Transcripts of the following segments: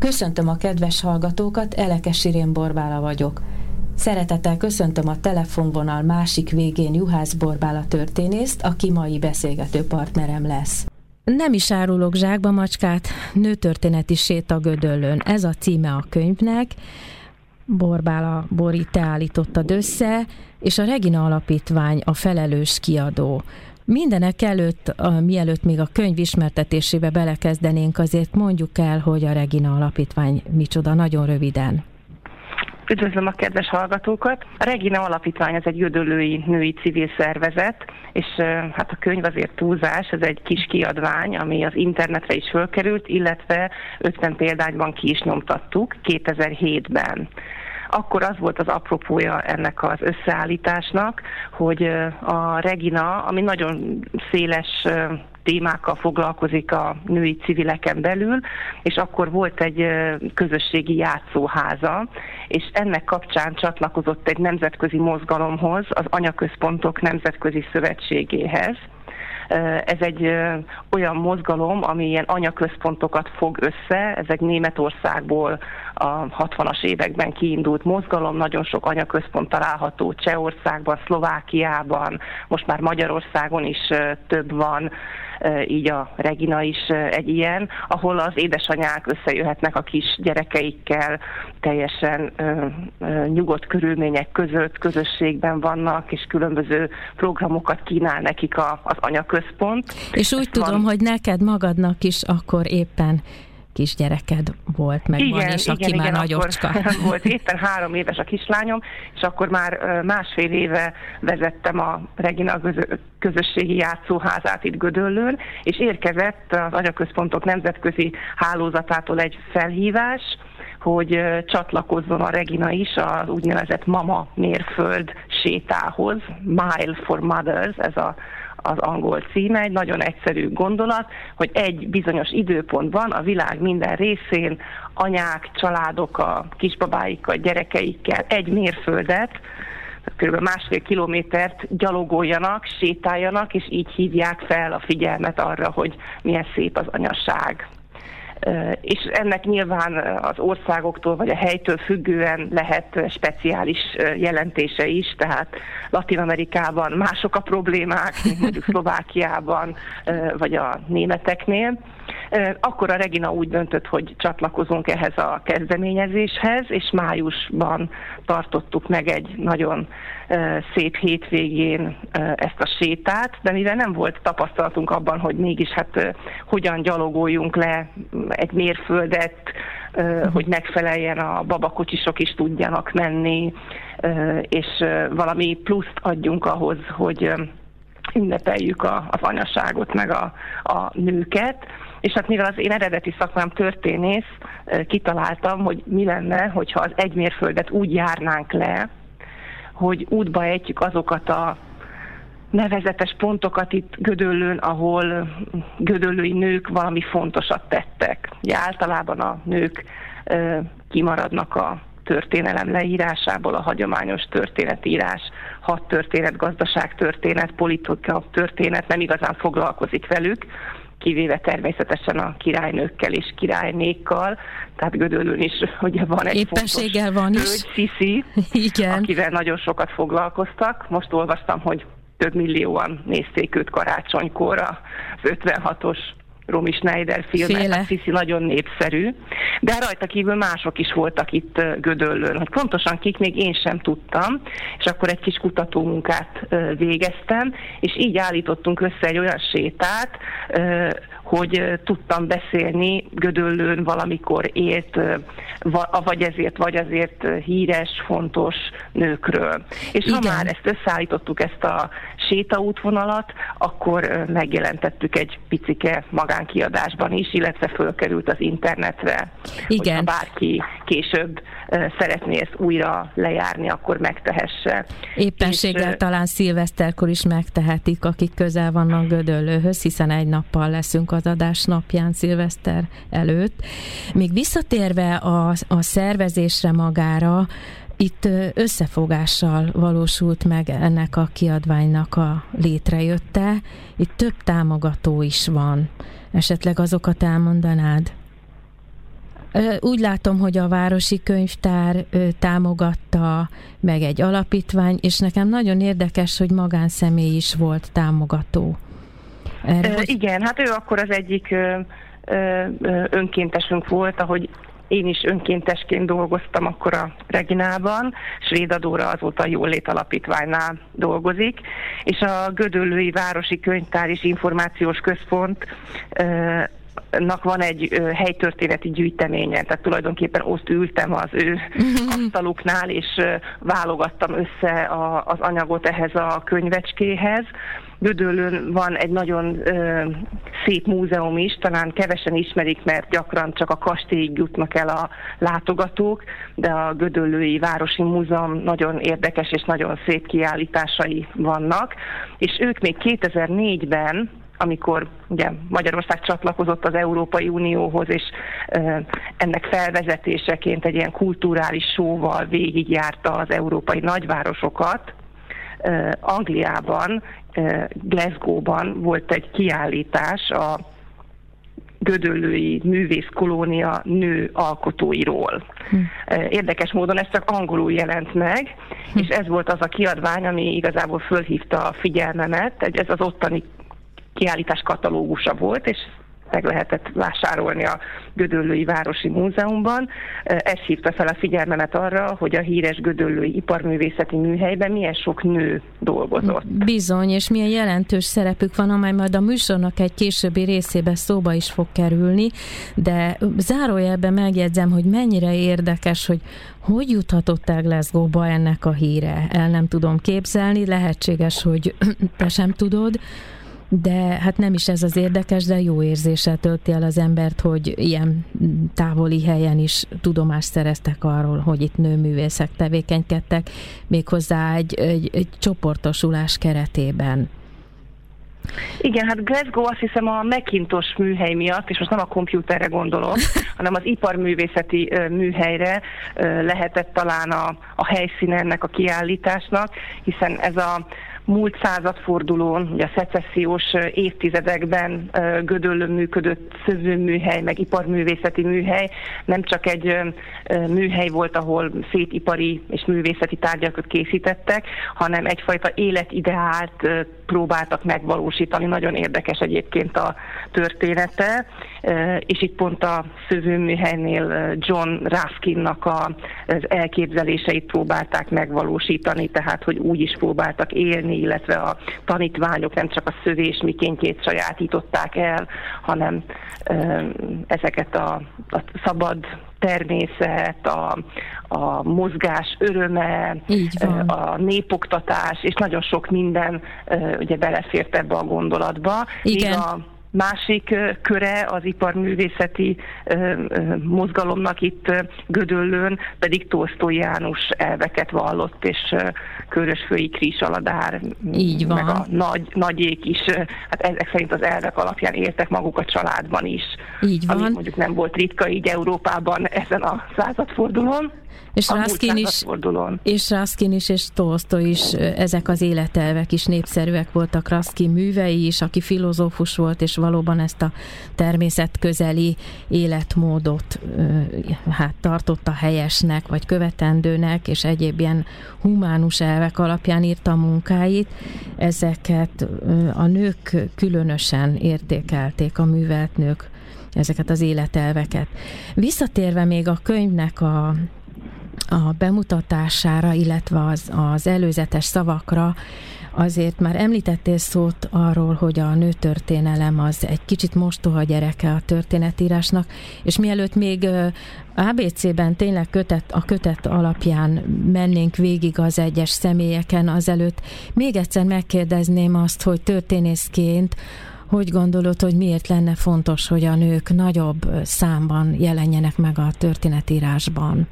Köszöntöm a kedves hallgatókat, Elekes Irén Borbála vagyok. Szeretettel köszöntöm a telefonvonal másik végén Juhász Borbála történészt, aki mai beszélgető partnerem lesz. Nem is árulok zsákba macskát, nőtörténeti séta Gödöllön. Ez a címe a könyvnek. Borbála Bori, te állítottad össze, és a Regina Alapítvány a felelős kiadó. Mindenek előtt, a, mielőtt még a könyv ismertetésébe belekezdenénk, azért mondjuk el, hogy a Regina Alapítvány micsoda, nagyon röviden. Üdvözlöm a kedves hallgatókat! A Regina Alapítvány ez egy jödölői női civil szervezet, és hát a könyv azért túlzás, ez egy kis kiadvány, ami az internetre is fölkerült, illetve 50 példányban ki is nyomtattuk 2007-ben akkor az volt az apropója ennek az összeállításnak, hogy a Regina, ami nagyon széles témákkal foglalkozik a női civileken belül, és akkor volt egy közösségi játszóháza, és ennek kapcsán csatlakozott egy nemzetközi mozgalomhoz, az Anyaközpontok Nemzetközi Szövetségéhez, ez egy olyan mozgalom, ami ilyen anyaközpontokat fog össze, ez egy Németországból a 60-as években kiindult mozgalom, nagyon sok anyaközpont található Csehországban, Szlovákiában, most már Magyarországon is több van, így a Regina is egy ilyen, ahol az édesanyák összejöhetnek a kis gyerekeikkel, teljesen nyugodt körülmények között, közösségben vannak, és különböző programokat kínál nekik az anyaközpont. És úgy Ezt tudom, van... hogy neked magadnak is akkor éppen kisgyereked volt, meg igen, van, és igen, aki igen, már nagyocska. volt éppen három éves a kislányom, és akkor már másfél éve vezettem a Regina közösségi játszóházát itt Gödöllőn, és érkezett az anyaközpontok nemzetközi hálózatától egy felhívás, hogy csatlakozzon a Regina is az úgynevezett Mama mérföld sétához, Mile for Mothers, ez a az angol címe, egy nagyon egyszerű gondolat, hogy egy bizonyos időpontban a világ minden részén anyák, családok a kisbabáikkal, gyerekeikkel egy mérföldet, kb. másfél kilométert gyalogoljanak, sétáljanak, és így hívják fel a figyelmet arra, hogy milyen szép az anyaság és ennek nyilván az országoktól vagy a helytől függően lehet speciális jelentése is, tehát Latin Amerikában mások a problémák, mint mondjuk Szlovákiában vagy a németeknél. Akkor a Regina úgy döntött, hogy csatlakozunk ehhez a kezdeményezéshez, és májusban tartottuk meg egy nagyon szép hétvégén ezt a sétát, de mivel nem volt tapasztalatunk abban, hogy mégis hát hogyan gyalogoljunk le egy mérföldet, uh-huh. hogy megfeleljen a babakocsisok is tudjanak menni, és valami pluszt adjunk ahhoz, hogy ünnepeljük a, az anyaságot, meg a, a nőket. És hát mivel az én eredeti szakmám történész, kitaláltam, hogy mi lenne, hogyha az egymérföldet úgy járnánk le, hogy útba ejtjük azokat a nevezetes pontokat itt Gödöllőn, ahol gödöllői nők valami fontosat tettek. Ugye általában a nők ö, kimaradnak a történelem leírásából, a hagyományos történetírás, hat történet, gazdaság történet, politika történet nem igazán foglalkozik velük, kivéve természetesen a királynőkkel és királynékkal, tehát Gödöllőn is ugye van egy Éppenséggel van is. Igen. akivel nagyon sokat foglalkoztak. Most olvastam, hogy több millióan nézték őt karácsonykor az 56-os Romy Schneider filmet, a Cici nagyon népszerű, de rajta kívül mások is voltak itt Gödöllőn, hogy pontosan kik még én sem tudtam, és akkor egy kis kutatómunkát végeztem, és így állítottunk össze egy olyan sétát, hogy tudtam beszélni Gödöllőn valamikor élt, vagy ezért, vagy azért híres, fontos nőkről. És Igen. ha már ezt összeállítottuk, ezt a sétaútvonalat, akkor megjelentettük egy picike magánkiadásban is, illetve fölkerült az internetre. Igen. Hogyha bárki később szeretné ezt újra lejárni, akkor megtehesse. Éppenséggel és, talán szilveszterkor is megtehetik, akik közel vannak Gödöllőhöz, hiszen egy nappal leszünk az adás napján szilveszter előtt. Még visszatérve a, a szervezésre magára, itt összefogással valósult meg ennek a kiadványnak a létrejötte. Itt több támogató is van. Esetleg azokat elmondanád? Úgy látom, hogy a Városi Könyvtár támogatta, meg egy alapítvány, és nekem nagyon érdekes, hogy magánszemély is volt támogató. Erre. Igen, hát ő akkor az egyik önkéntesünk volt, ahogy én is önkéntesként dolgoztam akkor a Reginában, Svédadóra azóta a Jólét Alapítványnál dolgozik, és a Gödöllői Városi Könyvtár és Információs Központ nak van egy helytörténeti gyűjteménye, tehát tulajdonképpen ott ültem az ő asztaluknál, és válogattam össze a, az anyagot ehhez a könyvecskéhez. Gödöllőn van egy nagyon ö, szép múzeum is, talán kevesen ismerik, mert gyakran csak a kastélyig jutnak el a látogatók, de a Gödöllői Városi Múzeum nagyon érdekes és nagyon szép kiállításai vannak, és ők még 2004-ben amikor ugye Magyarország csatlakozott az Európai Unióhoz, és ennek felvezetéseként egy ilyen kulturális sóval végigjárta az európai nagyvárosokat, Angliában, Glasgow-ban volt egy kiállítás a Gödöllői művészkolónia nő alkotóiról. Hm. Érdekes módon ez csak angolul jelent meg, hm. és ez volt az a kiadvány, ami igazából fölhívta a figyelmemet, ez az ottani kiállítás katalógusa volt, és meg lehetett vásárolni a Gödöllői Városi Múzeumban. Ez hívta fel a figyelmemet arra, hogy a híres Gödöllői Iparművészeti Műhelyben milyen sok nő dolgozott. Bizony, és milyen jelentős szerepük van, amely majd a műsornak egy későbbi részébe szóba is fog kerülni, de zárójelben megjegyzem, hogy mennyire érdekes, hogy hogy juthatott el Glasgow-ba ennek a híre? El nem tudom képzelni, lehetséges, hogy te sem tudod, de hát nem is ez az érdekes, de jó érzéssel tölti el az embert, hogy ilyen távoli helyen is tudomást szereztek arról, hogy itt nőművészek tevékenykedtek, méghozzá egy, egy, egy csoportosulás keretében. Igen, hát Glasgow azt hiszem a Macintosh műhely miatt, és most nem a kompjúterre gondolok, hanem az iparművészeti műhelyre lehetett talán a, a helyszíne ennek a kiállításnak, hiszen ez a múlt századfordulón, ugye a szecessziós évtizedekben Gödöllön működött szövőműhely, meg iparművészeti műhely, nem csak egy műhely volt, ahol szép ipari és művészeti tárgyakat készítettek, hanem egyfajta életideált próbáltak megvalósítani. Nagyon érdekes egyébként a története, és itt pont a szövőműhelynél John Raskinnak az elképzeléseit próbálták megvalósítani, tehát hogy úgy is próbáltak élni, illetve a tanítványok nem csak a szövés mikéntjét sajátították el, hanem ezeket a, a szabad természet, a, a mozgás öröme, a népoktatás, és nagyon sok minden ugye belefért ebbe a gondolatba. Igen. Még a Másik köre az iparművészeti mozgalomnak itt Gödöllőn pedig Tolsztói János elveket vallott, és Körösfői Kris Aladár, Így van. meg a nagy, nagyék is, hát ezek szerint az elvek alapján éltek maguk a családban is. Így van. Ami mondjuk nem volt ritka így Európában ezen a századfordulón. És Raskin is, és Raskin is, és Tolstoy is, ezek az életelvek is népszerűek voltak. Raskin művei is, aki filozófus volt, és valóban ezt a természetközeli életmódot hát tartotta helyesnek, vagy követendőnek, és egyéb ilyen humánus elvek alapján írta a munkáit. Ezeket a nők különösen értékelték, a művelt nők ezeket az életelveket. Visszatérve még a könyvnek a a bemutatására, illetve az, az előzetes szavakra azért már említettél szót arról, hogy a nőtörténelem az egy kicsit mostoha gyereke a történetírásnak, és mielőtt még ABC-ben tényleg kötet, a kötet alapján mennénk végig az egyes személyeken azelőtt, még egyszer megkérdezném azt, hogy történészként hogy gondolod, hogy miért lenne fontos, hogy a nők nagyobb számban jelenjenek meg a történetírásban?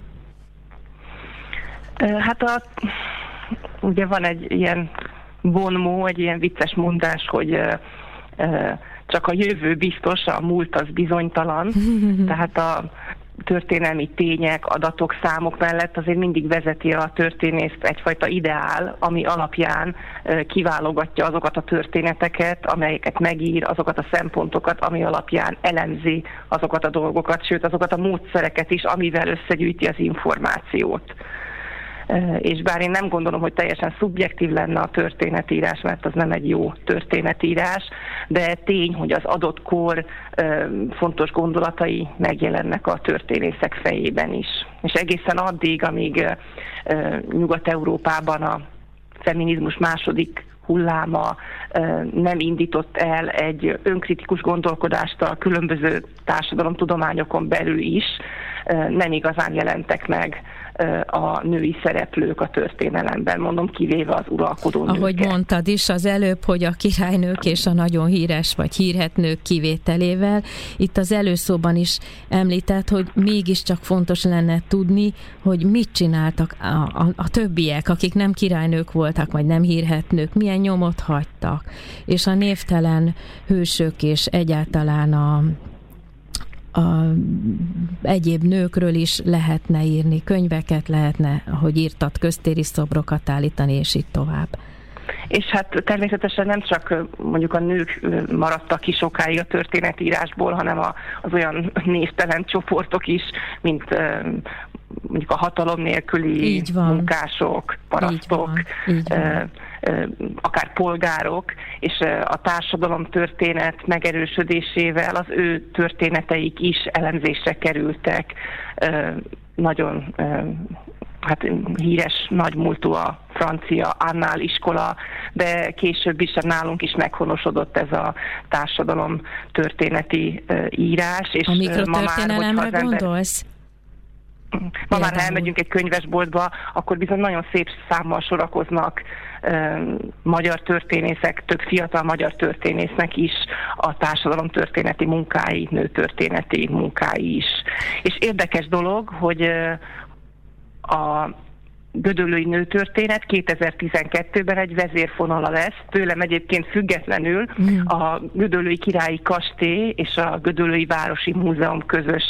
Hát a, ugye van egy ilyen vonmó, egy ilyen vicces mondás, hogy csak a jövő biztos, a múlt az bizonytalan. Tehát a történelmi tények, adatok, számok mellett azért mindig vezeti a történészt egyfajta ideál, ami alapján kiválogatja azokat a történeteket, amelyeket megír, azokat a szempontokat, ami alapján elemzi azokat a dolgokat, sőt azokat a módszereket is, amivel összegyűjti az információt és bár én nem gondolom, hogy teljesen szubjektív lenne a történetírás, mert az nem egy jó történetírás, de tény, hogy az adott kor fontos gondolatai megjelennek a történészek fejében is. És egészen addig, amíg Nyugat-Európában a feminizmus második hulláma nem indított el egy önkritikus gondolkodást a különböző társadalomtudományokon belül is, nem igazán jelentek meg a női szereplők a történelemben, mondom, kivéve az uralkodó nőket. Ahogy mondtad is az előbb, hogy a királynők és a nagyon híres vagy hírhet nők kivételével, itt az előszóban is említett, hogy mégiscsak fontos lenne tudni, hogy mit csináltak a, a, a többiek, akik nem királynők voltak, vagy nem hírhetnők, milyen nyomot hagytak, és a névtelen hősök és egyáltalán a a egyéb nőkről is lehetne írni, könyveket lehetne, hogy írtat, köztéri szobrokat állítani, és így tovább. És hát természetesen nem csak mondjuk a nők maradtak ki sokáig a történetírásból, hanem a, az olyan névtelen csoportok is, mint mondjuk a hatalom nélküli munkások, parasztok, így van. Így van akár polgárok, és a társadalom történet megerősödésével az ő történeteik is elemzésre kerültek. Nagyon hát híres nagymúltú a francia Annál iskola, de később is nálunk is meghonosodott ez a társadalom történeti írás. És a mikrotörténelemre ember... gondolsz? Ma már, ha elmegyünk egy könyvesboltba, akkor bizony nagyon szép számmal sorakoznak magyar történészek, több fiatal magyar történésznek is a társadalom történeti munkái, nőtörténeti munkái is. És érdekes dolog, hogy a Gödöllői nőtörténet 2012-ben egy vezérfonala lesz, tőlem egyébként függetlenül mm. a Gödöllői Királyi Kastély és a Gödöllői Városi Múzeum közös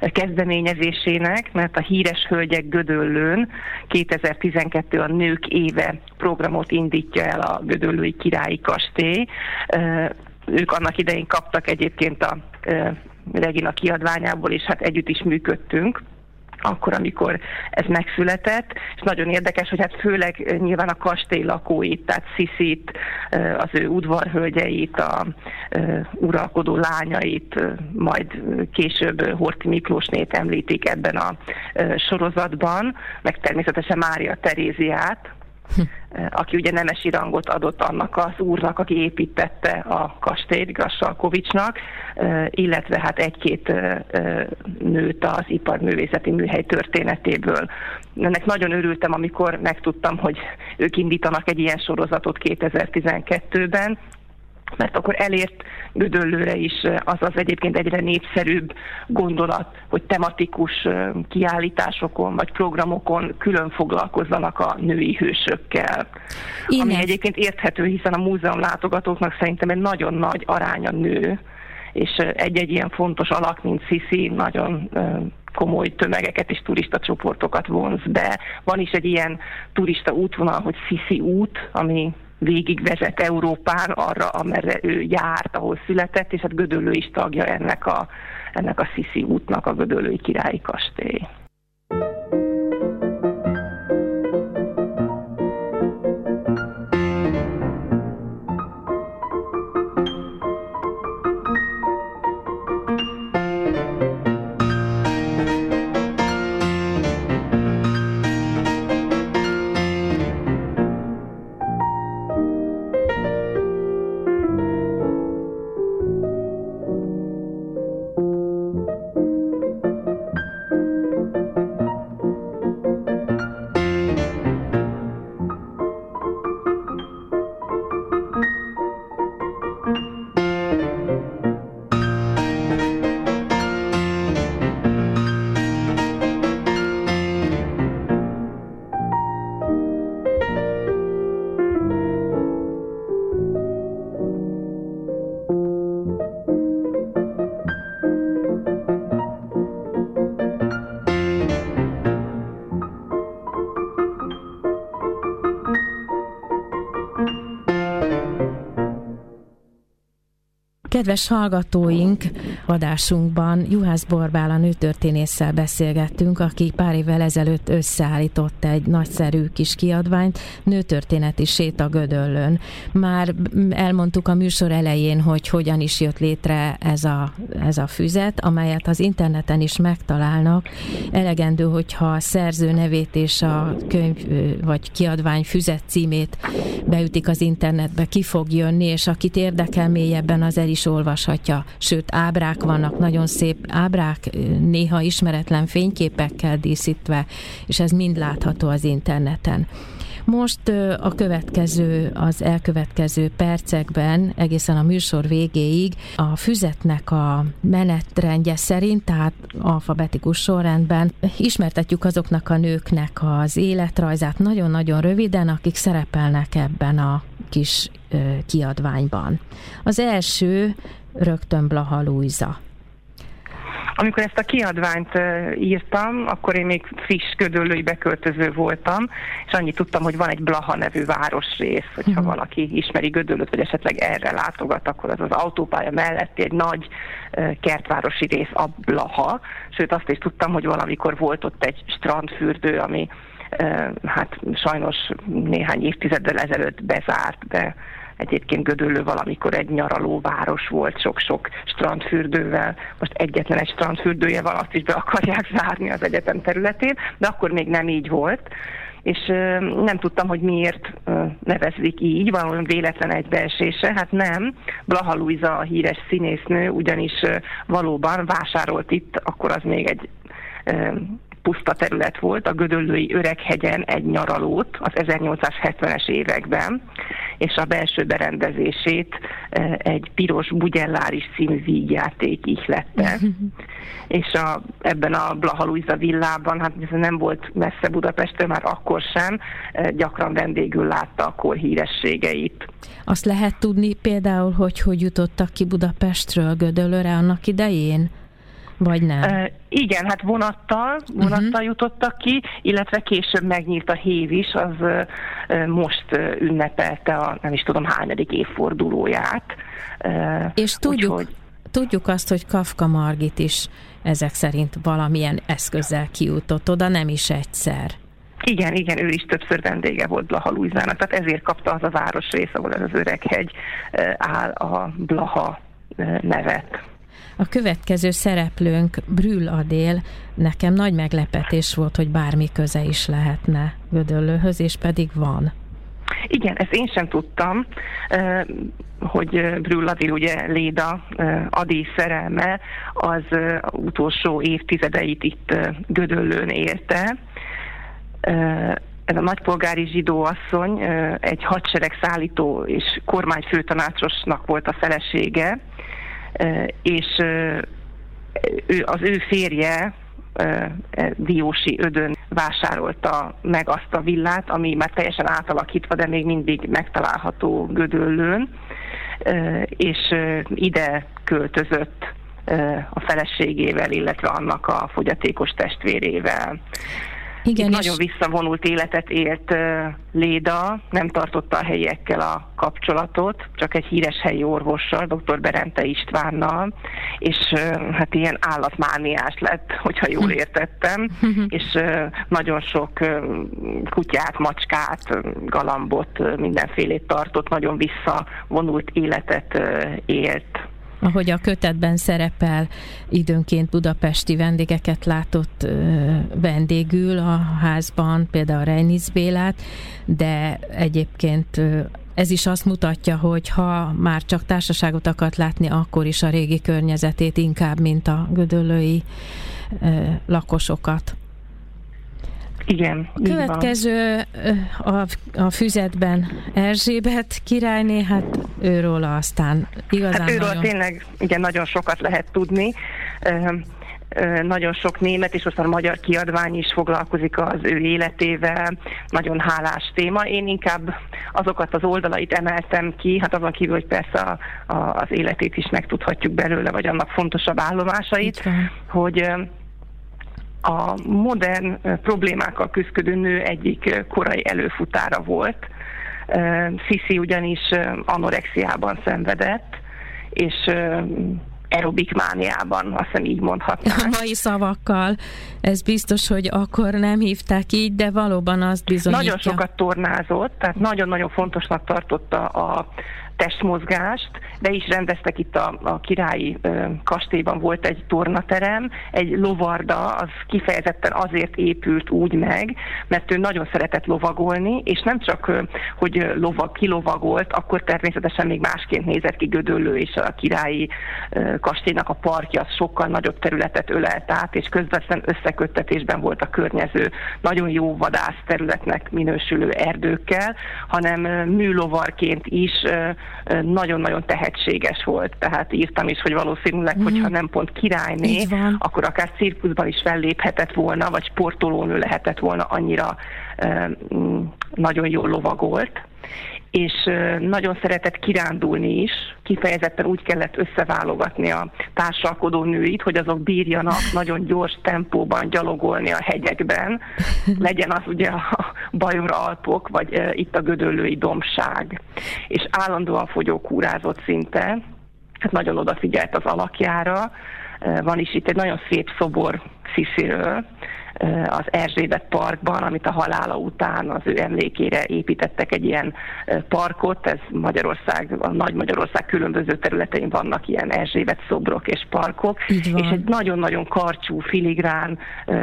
kezdeményezésének, mert a Híres Hölgyek Gödöllőn 2012 a Nők Éve programot indítja el a Gödöllői Királyi Kastély. Ők annak idején kaptak egyébként a Regina kiadványából, és hát együtt is működtünk akkor, amikor ez megszületett, és nagyon érdekes, hogy hát főleg nyilván a kastély lakóit, tehát Sziszit, az ő udvarhölgyeit, a uralkodó lányait, majd később Horti Miklósnét említik ebben a sorozatban, meg természetesen Mária Teréziát, aki ugye nemesi rangot adott annak az úrnak, aki építette a kastélyt, Grassalkovicsnak, illetve hát egy-két nőt az iparművészeti műhely történetéből. Ennek nagyon örültem, amikor megtudtam, hogy ők indítanak egy ilyen sorozatot 2012-ben, mert akkor elért Gödöllőre is az az egyébként egyre népszerűbb gondolat, hogy tematikus kiállításokon vagy programokon külön foglalkozzanak a női hősökkel. Ines. Ami egyébként érthető, hiszen a múzeum látogatóknak szerintem egy nagyon nagy aránya nő, és egy-egy ilyen fontos alak, mint Sisi, nagyon komoly tömegeket és turista csoportokat vonz be. Van is egy ilyen turista útvonal, hogy Sisi út, ami végigvezet Európán arra, amerre ő járt, ahol született, és hát Gödöllő is tagja ennek a, ennek a Sziszi útnak, a Gödöllői Királyi Kastély. Kedves hallgatóink, adásunkban Juhász Borbála nőtörténésszel beszélgettünk, aki pár évvel ezelőtt összeállított egy nagyszerű kis kiadványt, nőtörténeti séta Gödöllön. Már elmondtuk a műsor elején, hogy hogyan is jött létre ez a, ez a füzet, amelyet az interneten is megtalálnak. Elegendő, hogyha a szerző nevét és a könyv vagy kiadvány füzet címét beütik az internetbe, ki fog jönni, és akit érdekel mélyebben, az el is olvashatja. Sőt, ábrák vannak, nagyon szép ábrák, néha ismeretlen fényképekkel díszítve, és ez mind látható az interneten. Most a következő, az elkövetkező percekben, egészen a műsor végéig a füzetnek a menetrendje szerint, tehát alfabetikus sorrendben ismertetjük azoknak a nőknek az életrajzát nagyon-nagyon röviden, akik szerepelnek ebben a kis kiadványban. Az első rögtön Blaha Luisa. Amikor ezt a kiadványt írtam, akkor én még friss gödöllői beköltöző voltam, és annyit tudtam, hogy van egy Blaha nevű városrész, hogyha uh-huh. valaki ismeri Gödöllőt, vagy esetleg erre látogat, akkor az az autópálya melletti egy nagy kertvárosi rész, a Blaha. Sőt, azt is tudtam, hogy valamikor volt ott egy strandfürdő, ami hát sajnos néhány évtizeddel ezelőtt bezárt, de Egyébként Gödöllő valamikor egy nyaralóváros volt, sok-sok strandfürdővel. Most egyetlen egy strandfürdője van, azt is be akarják zárni az egyetem területén, de akkor még nem így volt és nem tudtam, hogy miért nevezik így, valami véletlen egybeesése. Hát nem, Blaha Luisa a híres színésznő ugyanis valóban vásárolt itt, akkor az még egy puszta terület volt, a Gödöllői Öreghegyen egy nyaralót az 1870-es években, és a belső berendezését e, egy piros bugyelláris színű vígjáték ihlette. és a, ebben a Blaha Luisa villában, hát ez nem volt messze Budapestről, már akkor sem, e, gyakran vendégül látta a kor hírességeit. Azt lehet tudni például, hogy hogy jutottak ki Budapestről Gödöllőre annak idején? Vagy nem? Uh, igen, hát vonattal, vonattal uh-huh. jutottak ki, illetve később megnyílt a hév is, az uh, most uh, ünnepelte a nem is tudom hányadik évfordulóját. Uh, És tudjuk, úgyhogy... tudjuk azt, hogy Kafka Margit is ezek szerint valamilyen eszközzel kijutott oda, nem is egyszer. Igen, igen, ő is többször vendége volt Blaha Luizának, tehát ezért kapta az a városrész, ahol ez az öreghegy áll a Blaha nevet. A következő szereplőnk Brüll Adél, nekem nagy meglepetés volt, hogy bármi köze is lehetne Gödöllőhöz, és pedig van. Igen, ezt én sem tudtam, hogy Brüll Adél, ugye Léda Adi szerelme, az utolsó évtizedeit itt Gödöllőn érte. Ez a nagypolgári zsidó asszony egy hadsereg szállító és kormányfőtanácsosnak volt a felesége, és ő, az ő férje e, Diósi Ödön vásárolta meg azt a villát, ami már teljesen átalakítva, de még mindig megtalálható Gödöllőn, és ide költözött a feleségével, illetve annak a fogyatékos testvérével. Igen, és... nagyon visszavonult életet élt Léda, nem tartotta a helyiekkel a kapcsolatot, csak egy híres helyi orvossal, dr. Berente Istvánnal, és hát ilyen állatmániás lett, hogyha jól hm. értettem, és nagyon sok kutyát, macskát, galambot, mindenfélét tartott, nagyon visszavonult életet élt ahogy a kötetben szerepel, időnként budapesti vendégeket látott vendégül a házban, például Reinisz Bélát, de egyébként ez is azt mutatja, hogy ha már csak társaságot akart látni, akkor is a régi környezetét inkább, mint a gödöllői lakosokat. Igen. A következő a, a füzetben Erzsébet királyné, hát őről aztán igazán hát őről nagyon... tényleg igen, nagyon sokat lehet tudni. Nagyon sok német és aztán magyar kiadvány is foglalkozik az ő életével, nagyon hálás téma. Én inkább azokat az oldalait emeltem ki, hát azon kívül, hogy persze a, a, az életét is megtudhatjuk belőle, vagy annak fontosabb állomásait, hogy a modern problémákkal küzdő nő egyik korai előfutára volt. Sisi ugyanis anorexiában szenvedett, és aerobik mániában, azt hiszem így mondhatnám. A mai szavakkal, ez biztos, hogy akkor nem hívták így, de valóban azt bizonyítja. Nagyon sokat tornázott, tehát nagyon-nagyon fontosnak tartotta a testmozgást, de is rendeztek itt a, a királyi ö, kastélyban volt egy tornaterem, egy lovarda, az kifejezetten azért épült úgy meg, mert ő nagyon szeretett lovagolni, és nem csak, ö, hogy lovag, kilovagolt, akkor természetesen még másként nézett ki Gödöllő, és a királyi ö, kastélynak a parkja az sokkal nagyobb területet ölelt át, és közvetlen összeköttetésben volt a környező nagyon jó vadász területnek minősülő erdőkkel, hanem műlovarként is nagyon-nagyon tehetséges volt, tehát írtam is, hogy valószínűleg, mm. hogyha nem pont királyné, akkor akár cirkuszban is felléphetett volna, vagy sportolónő lehetett volna, annyira nagyon jól lovagolt és nagyon szeretett kirándulni is, kifejezetten úgy kellett összeválogatni a társalkodó nőit, hogy azok bírjanak nagyon gyors tempóban gyalogolni a hegyekben, legyen az ugye a Bajor Alpok, vagy itt a Gödöllői dombság. És állandóan fogyókúrázott szinte, hát nagyon odafigyelt az alakjára, van is itt egy nagyon szép szobor Szisziről, az Erzsébet Parkban, amit a halála után az ő emlékére építettek egy ilyen parkot, ez Magyarország, a Nagy Magyarország különböző területein vannak ilyen Erzsébet szobrok és parkok, és egy nagyon-nagyon karcsú, filigrán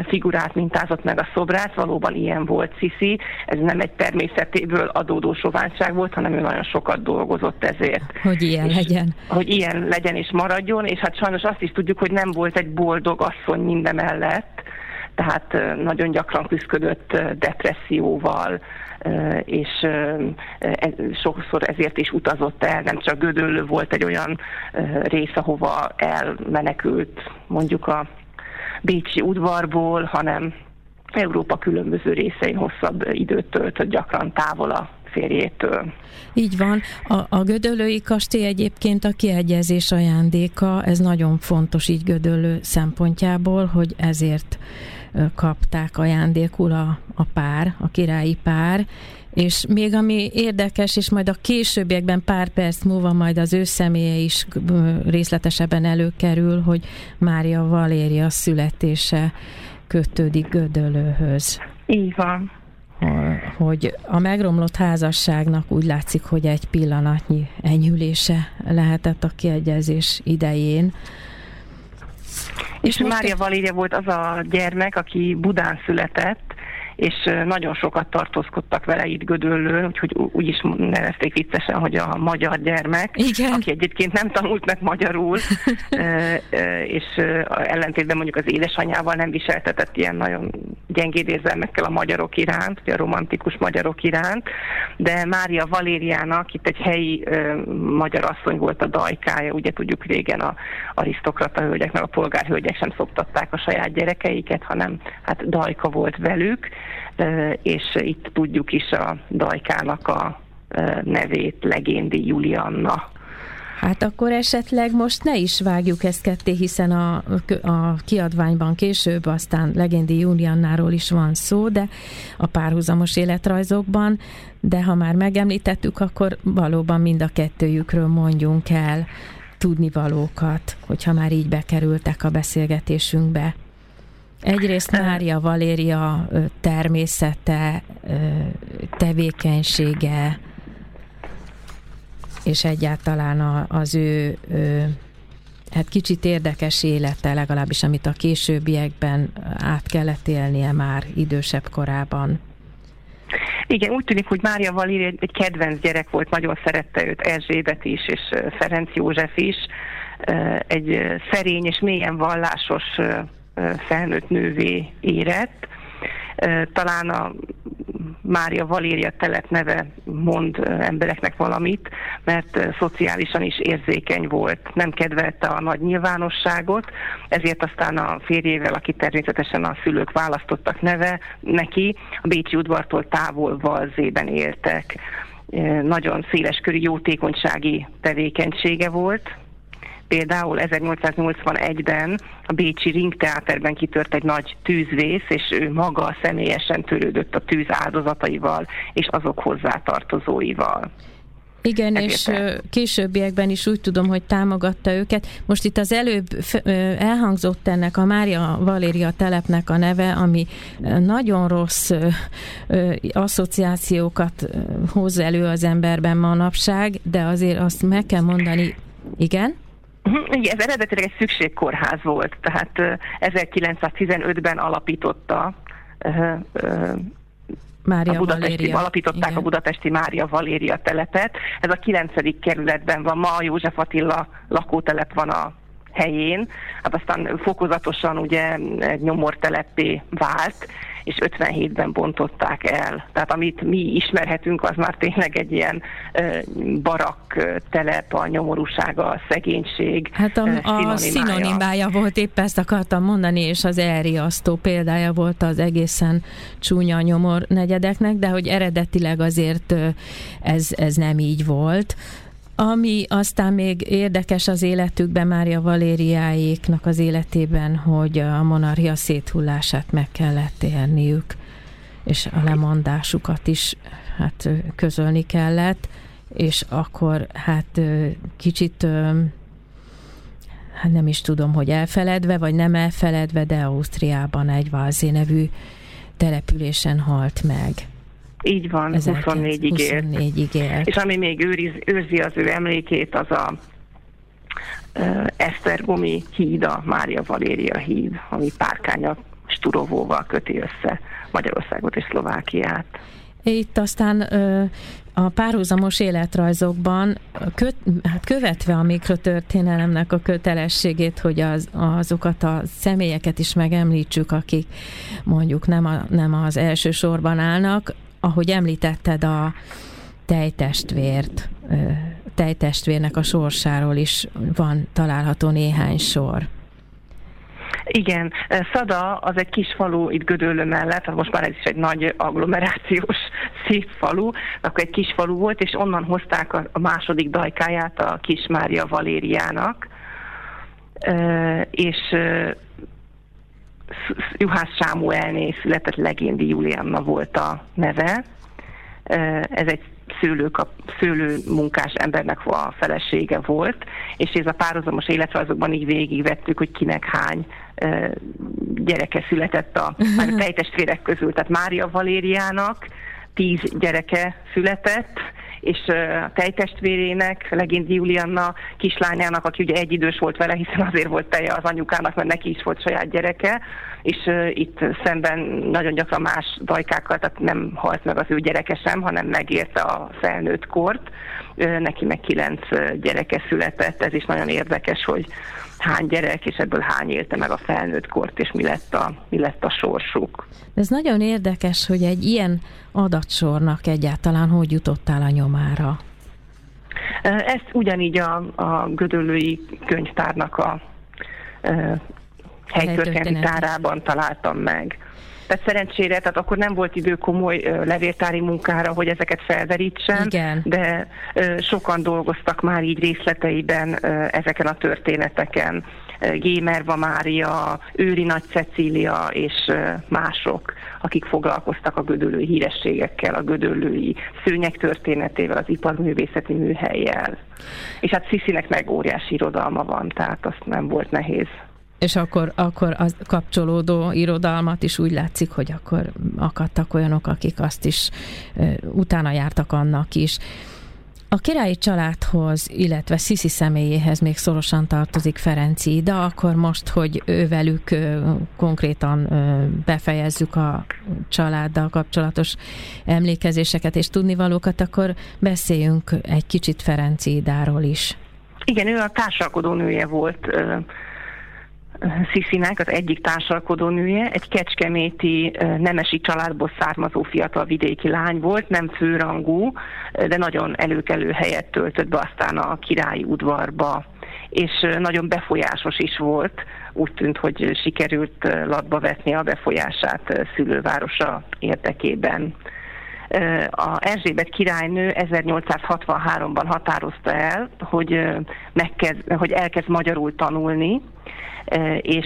figurát mintázott meg a szobrát, valóban ilyen volt Sziszi, ez nem egy természetéből adódó soványság volt, hanem ő nagyon sokat dolgozott ezért. Hogy ilyen és, legyen. Hogy ilyen legyen és maradjon, és hát sajnos azt is tudjuk, hogy nem volt egy boldog asszony mindemellett, tehát nagyon gyakran küzdött depresszióval, és e, sokszor ezért is utazott el, nem csak Gödöllő volt egy olyan rész, ahova elmenekült mondjuk a Bécsi udvarból, hanem Európa különböző részein hosszabb időt töltött, gyakran távol a férjétől. Így van. A, a Gödöllői kastély egyébként a kiegyezés ajándéka, ez nagyon fontos így Gödöllő szempontjából, hogy ezért kapták ajándékul a, a pár, a királyi pár, és még ami érdekes, és majd a későbbiekben pár perc múlva majd az ő személye is részletesebben előkerül, hogy Mária Valéria születése kötődik Gödölőhöz. Így van. Hogy a megromlott házasságnak úgy látszik, hogy egy pillanatnyi enyhülése lehetett a kiegyezés idején, és, Mária Valéria volt az a gyermek, aki Budán született, és nagyon sokat tartózkodtak vele itt Gödöllőn, úgyhogy úgy is nevezték viccesen, hogy a magyar gyermek, Igen. aki egyébként nem tanult meg magyarul, és ellentétben mondjuk az édesanyjával nem viseltetett ilyen nagyon gyengéd érzelmekkel a magyarok iránt, a romantikus magyarok iránt, de Mária Valériának itt egy helyi magyar asszony volt a dajkája, ugye tudjuk régen a arisztokrata hölgyek, meg a polgárhölgyek sem szoptatták a saját gyerekeiket, hanem hát dajka volt velük, és itt tudjuk is a Dajkának a nevét, Legéndi Julianna. Hát akkor esetleg most ne is vágjuk ezt ketté, hiszen a, a kiadványban később aztán Legendi Juliannáról is van szó, de a párhuzamos életrajzokban, de ha már megemlítettük, akkor valóban mind a kettőjükről mondjunk el tudnivalókat, hogyha már így bekerültek a beszélgetésünkbe. Egyrészt Mária Valéria természete, tevékenysége, és egyáltalán az ő, hát kicsit érdekes élete, legalábbis amit a későbbiekben át kellett élnie már idősebb korában. Igen, úgy tűnik, hogy Mária Valéria egy kedvenc gyerek volt, nagyon szerette őt Erzsébet is, és Ferenc József is. Egy szerény és mélyen vallásos felnőtt nővé érett. Talán a Mária Valéria telep neve mond embereknek valamit, mert szociálisan is érzékeny volt, nem kedvelte a nagy nyilvánosságot, ezért aztán a férjével, aki természetesen a szülők választottak neve neki, a Bécsi udvartól távol Valzében éltek. Nagyon széleskörű jótékonysági tevékenysége volt, Például 1881-ben a Bécsi Ringteáterben kitört egy nagy tűzvész, és ő maga személyesen törődött a tűz áldozataival és azok hozzátartozóival. Igen, és későbbiekben is úgy tudom, hogy támogatta őket. Most itt az előbb elhangzott ennek a Mária Valéria telepnek a neve, ami nagyon rossz asszociációkat hoz elő az emberben manapság, de azért azt meg kell mondani, igen? Mhm, igen, ez eredetileg egy szükségkórház volt, tehát 1915-ben alapította Mária a budapesti, Valéria. alapították Igen. a budapesti Mária Valéria telepet. Ez a 9. kerületben van ma, a József Attila lakótelep van a helyén, hát aztán fokozatosan ugye egy vált, és 57-ben bontották el. Tehát amit mi ismerhetünk, az már tényleg egy ilyen barak telep, a nyomorúsága, a szegénység. Hát a, a szinonimája volt, épp ezt akartam mondani, és az elriasztó példája volt az egészen csúnya nyomor negyedeknek, de hogy eredetileg azért ez, ez nem így volt. Ami aztán még érdekes az életükben, Mária Valériáéknak az életében, hogy a monarchia széthullását meg kellett érniük, és a lemondásukat is hát közölni kellett, és akkor hát kicsit hát nem is tudom, hogy elfeledve, vagy nem elfeledve, de Ausztriában egy Valzé nevű településen halt meg. Így van, 24-ig élt. 24 élt. És ami még őriz, őrzi az ő emlékét, az a uh, Esztergomi híd, a Mária Valéria híd, ami párkánya Sturovóval köti össze Magyarországot és Szlovákiát. Itt aztán a párhuzamos életrajzokban köt, hát követve a mikrotörténelemnek a kötelességét, hogy az, azokat a személyeket is megemlítsük, akik mondjuk nem, a, nem az első sorban állnak, ahogy említetted a tejtestvért, tejtestvérnek a sorsáról is van található néhány sor. Igen, Szada az egy kis falu itt Gödöllő mellett, most már ez is egy nagy agglomerációs szép falu, akkor egy kis falu volt, és onnan hozták a második dajkáját a kis Mária Valériának, és Juhász Sámuelné született Legéndi Julianna volt a neve. Ez egy szőlőkap, szőlő munkás embernek a felesége volt, és ez a párhuzamos életrajzokban így végigvettük, hogy kinek hány gyereke született a, a tejtestvérek közül. Tehát Mária Valériának tíz gyereke született, és a tejtestvérének, legint Julianna kislányának, aki ugye egy idős volt vele, hiszen azért volt teje az anyukának, mert neki is volt saját gyereke, és itt szemben nagyon gyakran más dajkákkal, tehát nem halt meg az ő gyereke sem, hanem megérte a felnőtt kort. Neki meg kilenc gyereke született, ez is nagyon érdekes, hogy hány gyerek, és ebből hány élte meg a felnőtt kort, és mi lett a, mi lett a sorsuk. Ez nagyon érdekes, hogy egy ilyen adatsornak egyáltalán hogy jutottál a nyomára? Ezt ugyanígy a, a Gödöllői könyvtárnak a e, helytörténeti tárában találtam meg. Tehát szerencsére, tehát akkor nem volt idő komoly levéltári munkára, hogy ezeket felderítsen, Igen. de sokan dolgoztak már így részleteiben ezeken a történeteken. Gémerva Mária, Őri Nagy Cecília és mások, akik foglalkoztak a gödöllői hírességekkel, a gödöllői szőnyek történetével, az iparművészeti műhelyjel. És hát Sziszinek meg óriási irodalma van, tehát azt nem volt nehéz és akkor, akkor a kapcsolódó irodalmat is úgy látszik, hogy akkor akadtak olyanok, akik azt is utána jártak annak is. A királyi családhoz, illetve Sziszi személyéhez még szorosan tartozik Ferenci, de akkor most, hogy ővelük konkrétan befejezzük a családdal kapcsolatos emlékezéseket és tudnivalókat, akkor beszéljünk egy kicsit Ferenci Idáról is. Igen, ő a társalkodó nője volt Sziszinek, az egyik társalkodó nője, egy kecskeméti nemesi családból származó fiatal vidéki lány volt, nem főrangú, de nagyon előkelő helyet töltött be aztán a királyi udvarba, és nagyon befolyásos is volt, úgy tűnt, hogy sikerült latba vetni a befolyását szülővárosa érdekében. A Erzsébet királynő 1863-ban határozta el, hogy, megkezd, hogy elkezd magyarul tanulni, és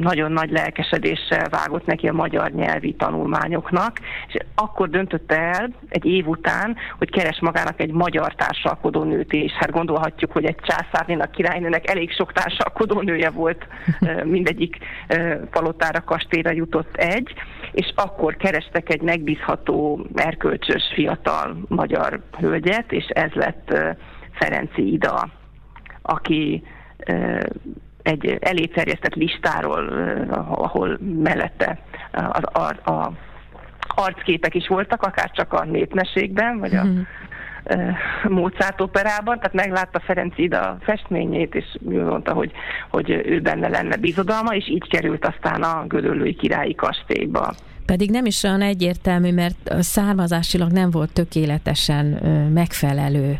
nagyon nagy lelkesedéssel vágott neki a magyar nyelvi tanulmányoknak, és akkor döntötte el egy év után, hogy keres magának egy magyar társalkodó nőt is. Hát gondolhatjuk, hogy egy császárnénak, királynőnek elég sok társalkodó nője volt, mindegyik palotára, kastélyra jutott egy, és akkor kerestek egy megbízható, erkölcsös, fiatal magyar hölgyet, és ez lett Ferenci Ida, aki egy eléterjesztett listáról, ahol mellette a, a, a arcképek is voltak, akár csak a népmeségben, vagy a mm. Mozart operában, tehát meglátta Ferenc Ida festményét, és mondta, hogy, hogy ő benne lenne bizodalma, és így került aztán a Gödöllői királyi kastélyba. Pedig nem is olyan egyértelmű, mert származásilag nem volt tökéletesen megfelelő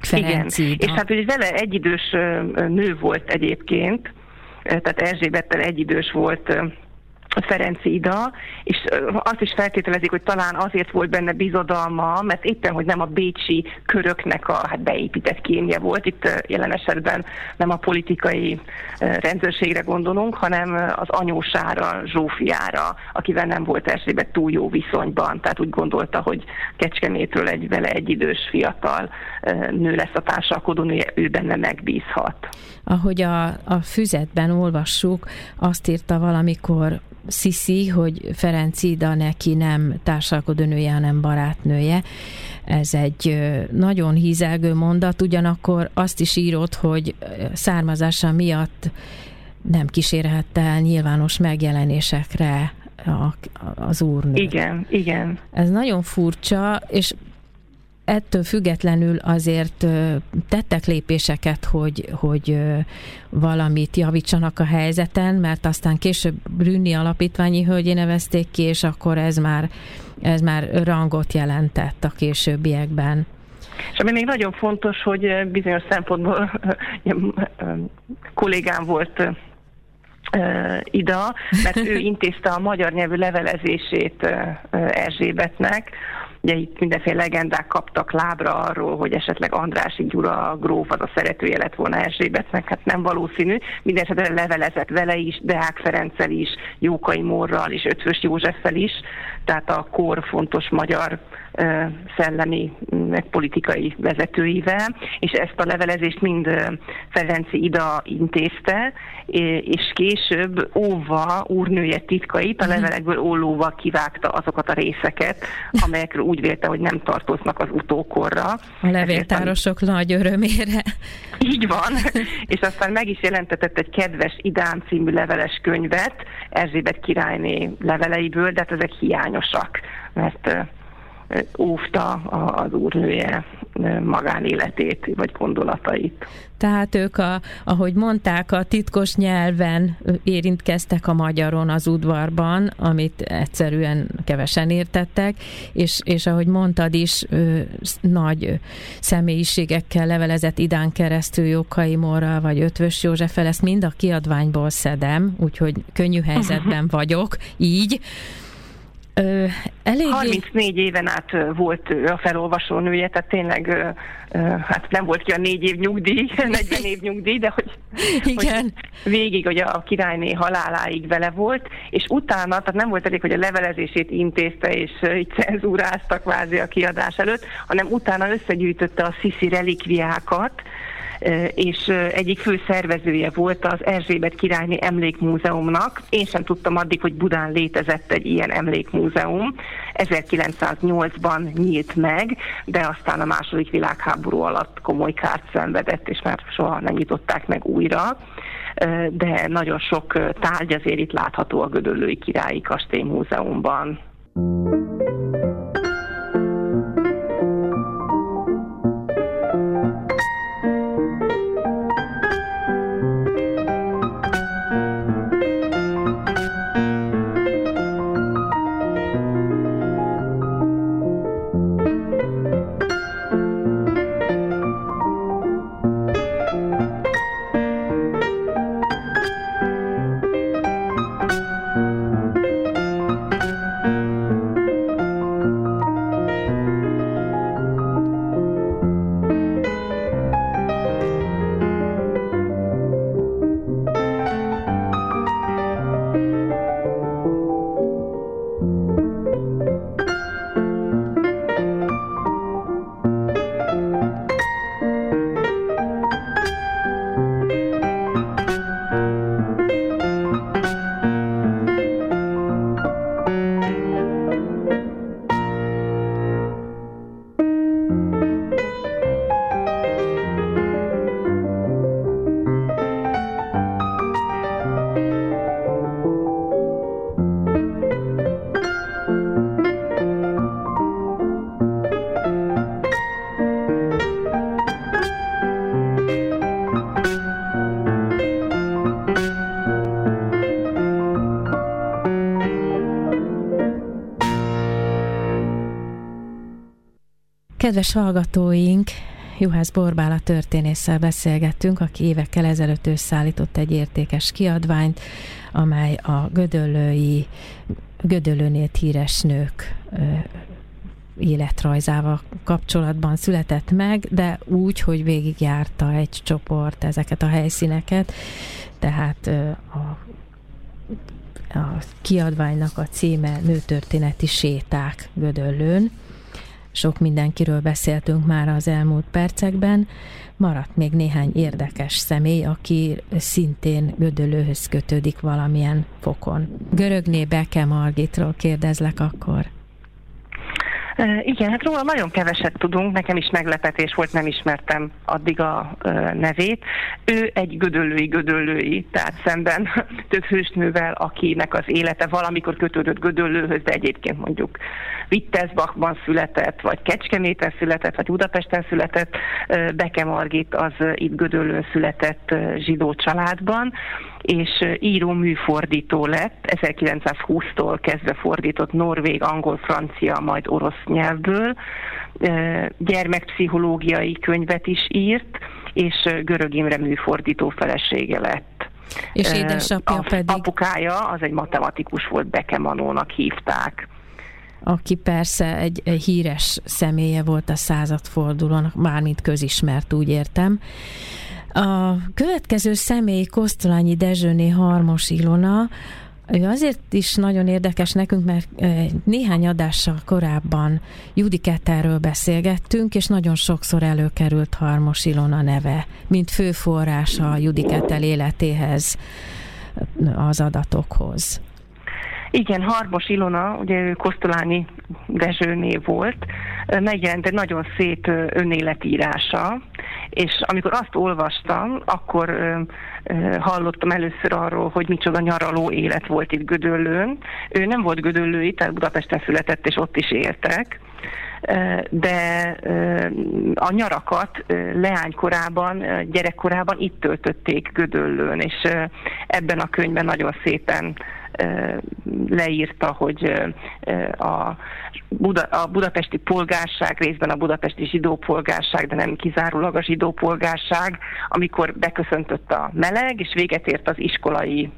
Ferenc Igen. És hát ugye vele egyidős nő volt egyébként, tehát Erzsébettel egyidős volt Ferenci Ida, és azt is feltételezik, hogy talán azért volt benne bizodalma, mert éppen, hogy nem a bécsi köröknek a hát beépített kémje volt, itt jelen esetben nem a politikai rendőrségre gondolunk, hanem az anyósára, Zsófiára, akivel nem volt Erzsébet túl jó viszonyban, tehát úgy gondolta, hogy Kecskemétről egy vele egy idős fiatal nő lesz a társalkodónője, ő benne megbízhat. Ahogy a, a füzetben olvassuk, azt írta valamikor Sisi, hogy Ferenc Ida neki nem társalkodónője, hanem barátnője. Ez egy nagyon hízelgő mondat, ugyanakkor azt is írott, hogy származása miatt nem kísérhette el nyilvános megjelenésekre az úrnő. Igen, igen. Ez nagyon furcsa, és ettől függetlenül azért tettek lépéseket, hogy, hogy valamit javítsanak a helyzeten, mert aztán később Brünni alapítványi hölgyé nevezték ki, és akkor ez már, ez már rangot jelentett a későbbiekben. És ami még nagyon fontos, hogy bizonyos szempontból kollégám volt Ida, mert ő intézte a magyar nyelvű levelezését Erzsébetnek, Ugye itt mindenféle legendák kaptak lábra arról, hogy esetleg Andrási Gyura gróf az a szeretője lett volna Erzsébetnek, hát nem valószínű. Mindenesetre levelezett vele is, Deák Ferenccel is, Jókai Morral és Ötvös Józseffel is, tehát a kor fontos magyar szellemi, meg politikai vezetőivel, és ezt a levelezést mind Ferenci Ida intézte, és később óva úrnője titkait a mhm. levelekből ólóval kivágta azokat a részeket, amelyekről úgy vélte, hogy nem tartoznak az utókorra. A levéltárosok Ezért, nagy örömére. Így van, és aztán meg is jelentetett egy kedves Idám című leveles könyvet Erzsébet királyné leveleiből, de hát ezek hiányosak, mert óvta az úrnője magánéletét vagy gondolatait. Tehát ők, a, ahogy mondták, a titkos nyelven érintkeztek a magyaron az udvarban, amit egyszerűen kevesen értettek, és, és ahogy mondtad is, nagy személyiségekkel levelezett idán keresztül Jókai Morral, vagy Ötvös Józseffel, ezt mind a kiadványból szedem, úgyhogy könnyű helyzetben vagyok, így. Ö, eléggé... 34 éven át volt ő a felolvasó nője, tehát tényleg ö, hát nem volt ki a négy év nyugdíj, 40 év nyugdíj, de hogy, Igen. hogy végig hogy a királyné haláláig vele volt, és utána, tehát nem volt elég, hogy a levelezését intézte, és így cenzúráztak kvázi a kiadás előtt, hanem utána összegyűjtötte a sziszi relikviákat, és egyik fő szervezője volt az Erzsébet királyné emlékmúzeumnak. Én sem tudtam addig, hogy Budán létezett egy ilyen emlékmúzeum. 1908-ban nyílt meg, de aztán a második világháború alatt komoly kárt szenvedett, és már soha nem nyitották meg újra de nagyon sok tárgy azért itt látható a Gödöllői Királyi Kastély Múzeumban. Kedves hallgatóink, Juhász Borbála történésszel beszélgettünk, aki évekkel ezelőtt összeállított egy értékes kiadványt, amely a gödöllői, gödöllőnél híres nők életrajzával kapcsolatban született meg, de úgy, hogy végigjárta egy csoport ezeket a helyszíneket, tehát a a kiadványnak a címe Nőtörténeti séták Gödöllőn. Sok mindenkiről beszéltünk már az elmúlt percekben. Maradt még néhány érdekes személy, aki szintén Gödöllőhöz kötődik valamilyen fokon. Görögné Beke Margitról kérdezlek akkor. Igen, hát róla nagyon keveset tudunk, nekem is meglepetés volt, nem ismertem addig a nevét. Ő egy gödöllői gödöllői, tehát szemben több hősnővel, akinek az élete valamikor kötődött gödöllőhöz, de egyébként mondjuk Wittelsbachban született, vagy Kecskeméten született, vagy Budapesten született. Beke Margit az itt Gödöllőn született zsidó családban, és író műfordító lett, 1920-tól kezdve fordított norvég, angol, francia, majd orosz nyelvből, gyermekpszichológiai könyvet is írt, és Görög Imre műfordító felesége lett. És édesapja pedig? Apukája az egy matematikus volt, Bekemanónak hívták aki persze egy, egy híres személye volt a századfordulón, mármint közismert, úgy értem. A következő személy Kosztolányi Dezsőné Harmos Ilona, ő azért is nagyon érdekes nekünk, mert néhány adással korábban Judiketterről beszélgettünk, és nagyon sokszor előkerült Harmos Ilona neve, mint fő forrása a Judikettel életéhez, az adatokhoz. Igen, Harmos Ilona, ugye ő Kosztolányi Dezsőné volt, megjelent egy nagyon szép önéletírása, és amikor azt olvastam, akkor hallottam először arról, hogy micsoda nyaraló élet volt itt Gödöllőn. Ő nem volt Gödöllői, tehát Budapesten született, és ott is éltek, de a nyarakat leánykorában, gyerekkorában itt töltötték Gödöllőn, és ebben a könyvben nagyon szépen leírta, hogy a, a budapesti polgárság, részben a budapesti zsidó polgárság, de nem kizárólag a zsidó polgárság, amikor beköszöntött a meleg, és véget ért az iskolai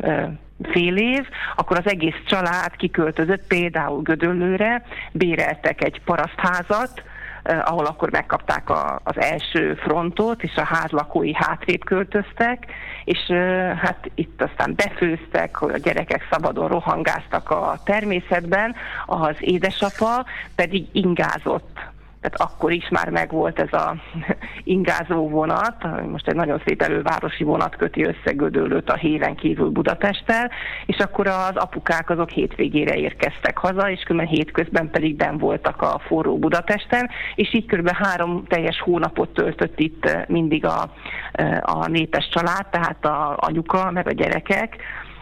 fél év, akkor az egész család kiköltözött például Gödöllőre, béreltek egy parasztházat, ahol akkor megkapták a, az első frontot, és a ház lakói hátrébb költöztek, és eh, hát itt aztán befőztek, a gyerekek szabadon rohangáztak a természetben, az édesapa pedig ingázott tehát akkor is már megvolt ez a ingázó vonat, most egy nagyon szép elővárosi vonat köti össze Gödöllőt a héven kívül Budapesttel, és akkor az apukák azok hétvégére érkeztek haza, és kb. hétközben pedig ben voltak a forró Budapesten, és így kb. három teljes hónapot töltött itt mindig a, a népes család, tehát a anyuka, meg a gyerekek,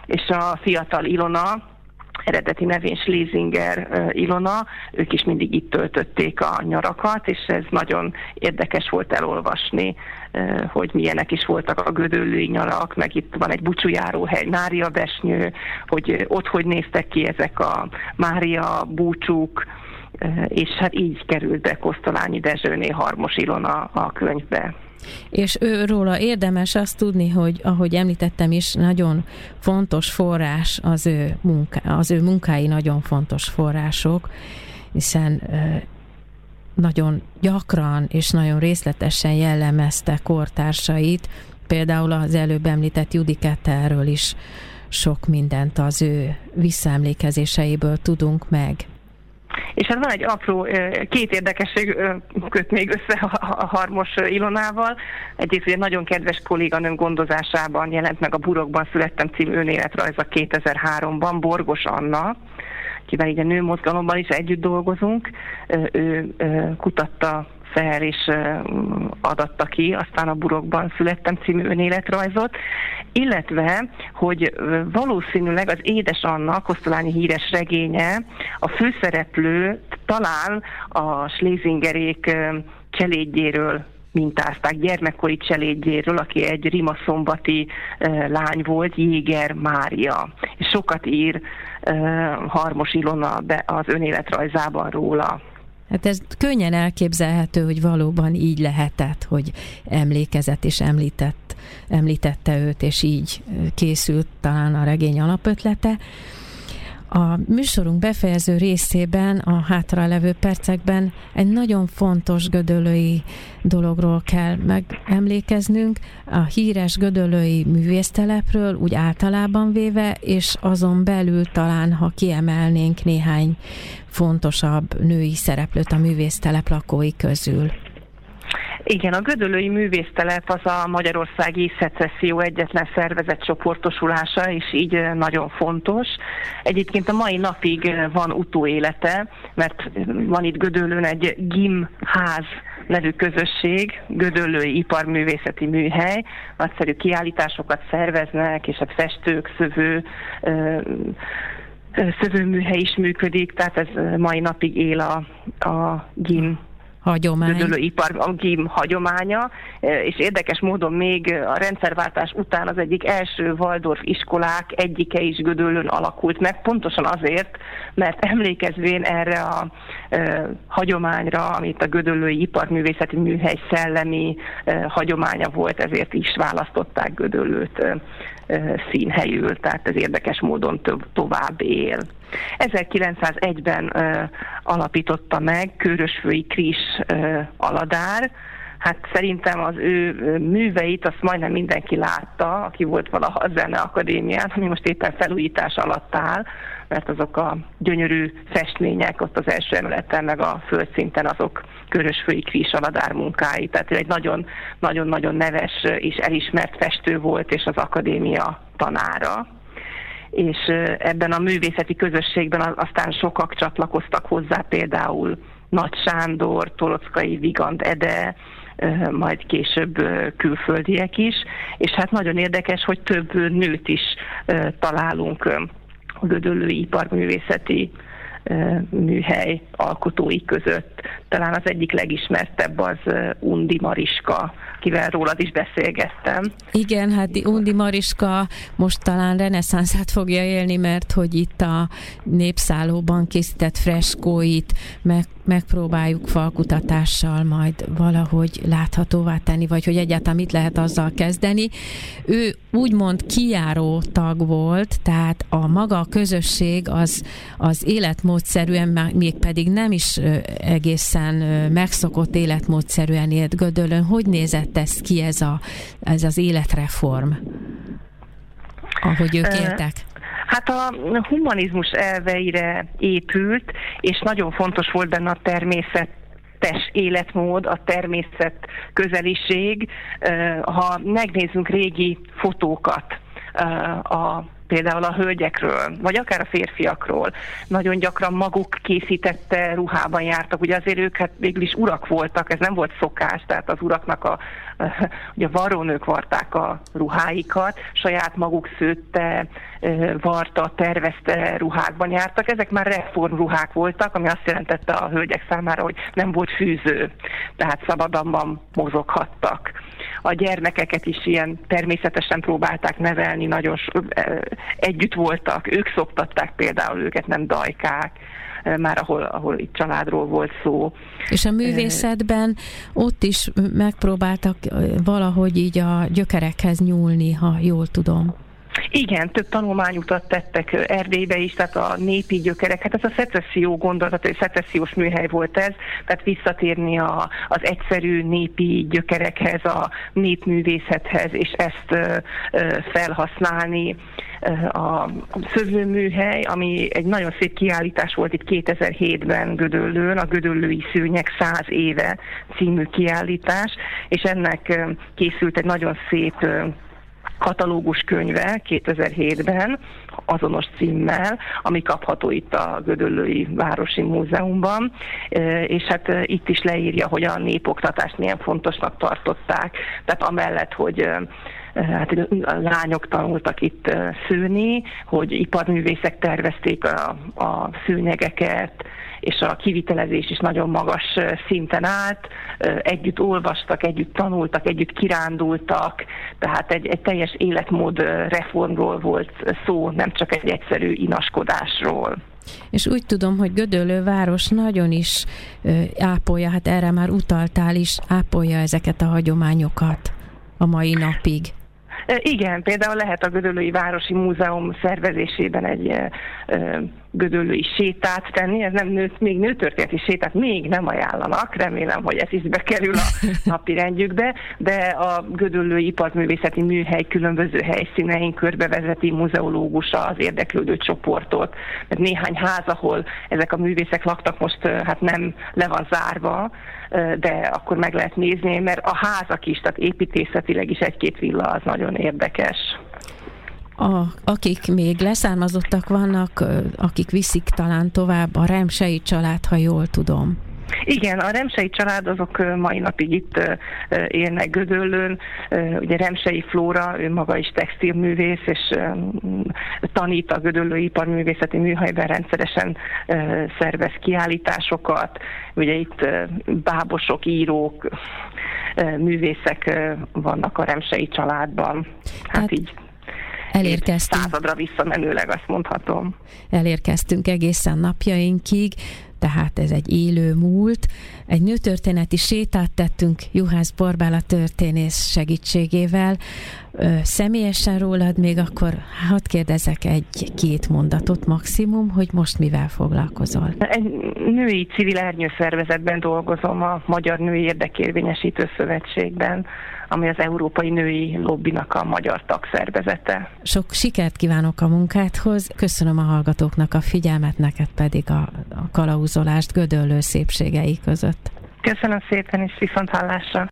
és a fiatal Ilona, eredeti nevén Schlesinger Ilona, ők is mindig itt töltötték a nyarakat, és ez nagyon érdekes volt elolvasni, hogy milyenek is voltak a gödöllői nyarak, meg itt van egy búcsújáróhely, Mária Besnyő, hogy ott hogy néztek ki ezek a Mária búcsúk, és hát így került be Kosztolányi Dezsőné Harmos Ilona a könyvbe. És őróla érdemes azt tudni, hogy ahogy említettem is, nagyon fontos forrás az ő, munká, az ő munkái nagyon fontos források, hiszen nagyon gyakran és nagyon részletesen jellemezte kortársait, például az előbb említett Judikettelről is sok mindent az ő visszaemlékezéseiből tudunk meg. És hát van egy apró, két érdekesség köt még össze a Harmos Ilonával. Egyrészt egy nagyon kedves kolléganőm gondozásában jelent meg a Burokban születtem című önéletrajza 2003-ban, Borgos Anna, kivel így a nőmozgalomban is együtt dolgozunk. Ő kutatta fel és adatta ki, aztán a Burokban születtem című önéletrajzot, illetve, hogy valószínűleg az Édes Anna, Kosztolányi híres regénye, a főszereplő talán a Schlesingerék cselédjéről mintázták gyermekkori cselédjéről, aki egy rimaszombati lány volt, Jéger Mária. És sokat ír Harmos Ilona az önéletrajzában róla. Hát ez könnyen elképzelhető, hogy valóban így lehetett, hogy emlékezett és említett, említette őt, és így készült talán a regény alapötlete. A műsorunk befejező részében, a hátralevő percekben egy nagyon fontos gödölői dologról kell megemlékeznünk, a híres gödölői művésztelepről, úgy általában véve, és azon belül talán, ha kiemelnénk néhány fontosabb női szereplőt a művésztelep lakói közül. Igen, a Gödölői Művésztelep az a Magyarországi Szecesszió egyetlen szervezet csoportosulása, és így nagyon fontos. Egyébként a mai napig van utóélete, mert van itt Gödöllőn egy gimház nevű közösség, Gödöllői Iparművészeti Műhely, nagyszerű kiállításokat szerveznek, és a festők, szövő, szövőműhely is működik, tehát ez mai napig él a, a GIM hagyomány. ipar a hagyománya, e, és érdekes módon még a rendszerváltás után az egyik első Waldorf iskolák egyike is Gödöllőn alakult meg, pontosan azért, mert emlékezvén erre a e, hagyományra, amit a Gödöllői Iparművészeti Műhely szellemi e, hagyománya volt, ezért is választották Gödöllőt e, színhelyül, tehát ez érdekes módon több, tovább él. 1901-ben ö, alapította meg Körösfői Kris ö, Aladár, hát szerintem az ő műveit azt majdnem mindenki látta, aki volt valaha a Zene Akadémián, ami most éppen felújítás alatt áll, mert azok a gyönyörű festmények ott az első emeleten, meg a földszinten azok Körösfői Kris Aladár munkái. Tehát egy nagyon-nagyon neves és elismert festő volt, és az akadémia tanára és ebben a művészeti közösségben aztán sokak csatlakoztak hozzá, például Nagy Sándor, Torockai Vigand Ede, majd később külföldiek is, és hát nagyon érdekes, hogy több nőt is találunk Gödöllői Iparművészeti műhely alkotói között. Talán az egyik legismertebb az Undi Mariska, kivel rólad is beszélgettem. Igen, hát Undi Mariska most talán reneszánszát fogja élni, mert hogy itt a népszállóban készített freskóit meg, megpróbáljuk falkutatással majd valahogy láthatóvá tenni, vagy hogy egyáltalán mit lehet azzal kezdeni. Ő úgymond kijáró tag volt, tehát a maga a közösség az, az életmódszerűen, még pedig nem is egészen megszokott életmódszerűen élt Gödölön. Hogy nézett ez ki ez, a, ez az életreform, ahogy ők éltek? Hát a humanizmus elveire épült, és nagyon fontos volt benne a természet természetes életmód, a természet közeliség. Ha megnézzünk régi fotókat, a például a hölgyekről, vagy akár a férfiakról. Nagyon gyakran maguk készítette ruhában jártak, ugye azért ők hát végül is urak voltak, ez nem volt szokás, tehát az uraknak a, ugye a varrónők varták a ruháikat, saját maguk szőtte, varta, tervezte ruhákban jártak. Ezek már reformruhák voltak, ami azt jelentette a hölgyek számára, hogy nem volt fűző, tehát szabadabban mozoghattak a gyermekeket is ilyen természetesen próbálták nevelni, nagyon együtt voltak, ők szoktatták például őket, nem dajkák már ahol, ahol itt családról volt szó. És a művészetben ott is megpróbáltak valahogy így a gyökerekhez nyúlni, ha jól tudom. Igen, több tanulmányutat tettek Erdélybe is, tehát a népi gyökerek, hát ez a szecesszió gondolat, egy szecessziós műhely volt ez, tehát visszatérni a, az egyszerű népi gyökerekhez, a népművészethez, és ezt felhasználni. A szövőműhely, ami egy nagyon szép kiállítás volt itt 2007-ben Gödöllőn, a Gödöllői Szőnyek 100 éve című kiállítás, és ennek készült egy nagyon szép katalógus könyve 2007-ben, azonos címmel, ami kapható itt a Gödöllői Városi Múzeumban, és hát itt is leírja, hogy a népoktatást milyen fontosnak tartották, tehát amellett, hogy hát a lányok tanultak itt szőni, hogy iparművészek tervezték a, a szőnyegeket, és a kivitelezés is nagyon magas szinten állt. Együtt olvastak, együtt tanultak, együtt kirándultak, tehát egy, egy teljes életmód reformról volt szó, nem csak egy egyszerű inaskodásról. És úgy tudom, hogy Gödöllő város nagyon is ápolja, hát erre már utaltál is, ápolja ezeket a hagyományokat a mai napig. Igen, például lehet a Gödöllői Városi Múzeum szervezésében egy gödöllői sétát tenni, ez nem nő, még nőtörténeti sétát még nem ajánlanak, remélem, hogy ez is bekerül a napi rendjükbe, de a gödöllői iparművészeti műhely különböző helyszínein körbevezeti muzeológusa az érdeklődő csoportot, mert néhány ház, ahol ezek a művészek laktak, most hát nem le van zárva, de akkor meg lehet nézni, mert a házak is, tehát építészetileg is egy-két villa az nagyon érdekes a, akik még leszármazottak vannak, akik viszik talán tovább a Remsei család, ha jól tudom. Igen, a Remsei család azok mai napig itt élnek Gödöllőn. Ugye Remsei Flóra, ő maga is textilművész, és tanít a Gödöllői Iparművészeti Műhelyben rendszeresen szervez kiállításokat. Ugye itt bábosok, írók, művészek vannak a Remsei családban. Hát Tehát így elérkeztünk. Századra visszamenőleg azt mondhatom. Elérkeztünk egészen napjainkig, tehát ez egy élő múlt. Egy nőtörténeti sétát tettünk Juhász Borbála történész segítségével. Személyesen rólad még akkor hadd kérdezek egy-két mondatot maximum, hogy most mivel foglalkozol? Egy női civil ernyőszervezetben dolgozom a Magyar Női Érdekérvényesítő Szövetségben ami az Európai Női Lobbinak a magyar tagszervezete. Sok sikert kívánok a munkádhoz, köszönöm a hallgatóknak a figyelmet, neked pedig a, a kalauzolást gödöllő szépségei között. Köszönöm szépen, és viszont hallásra.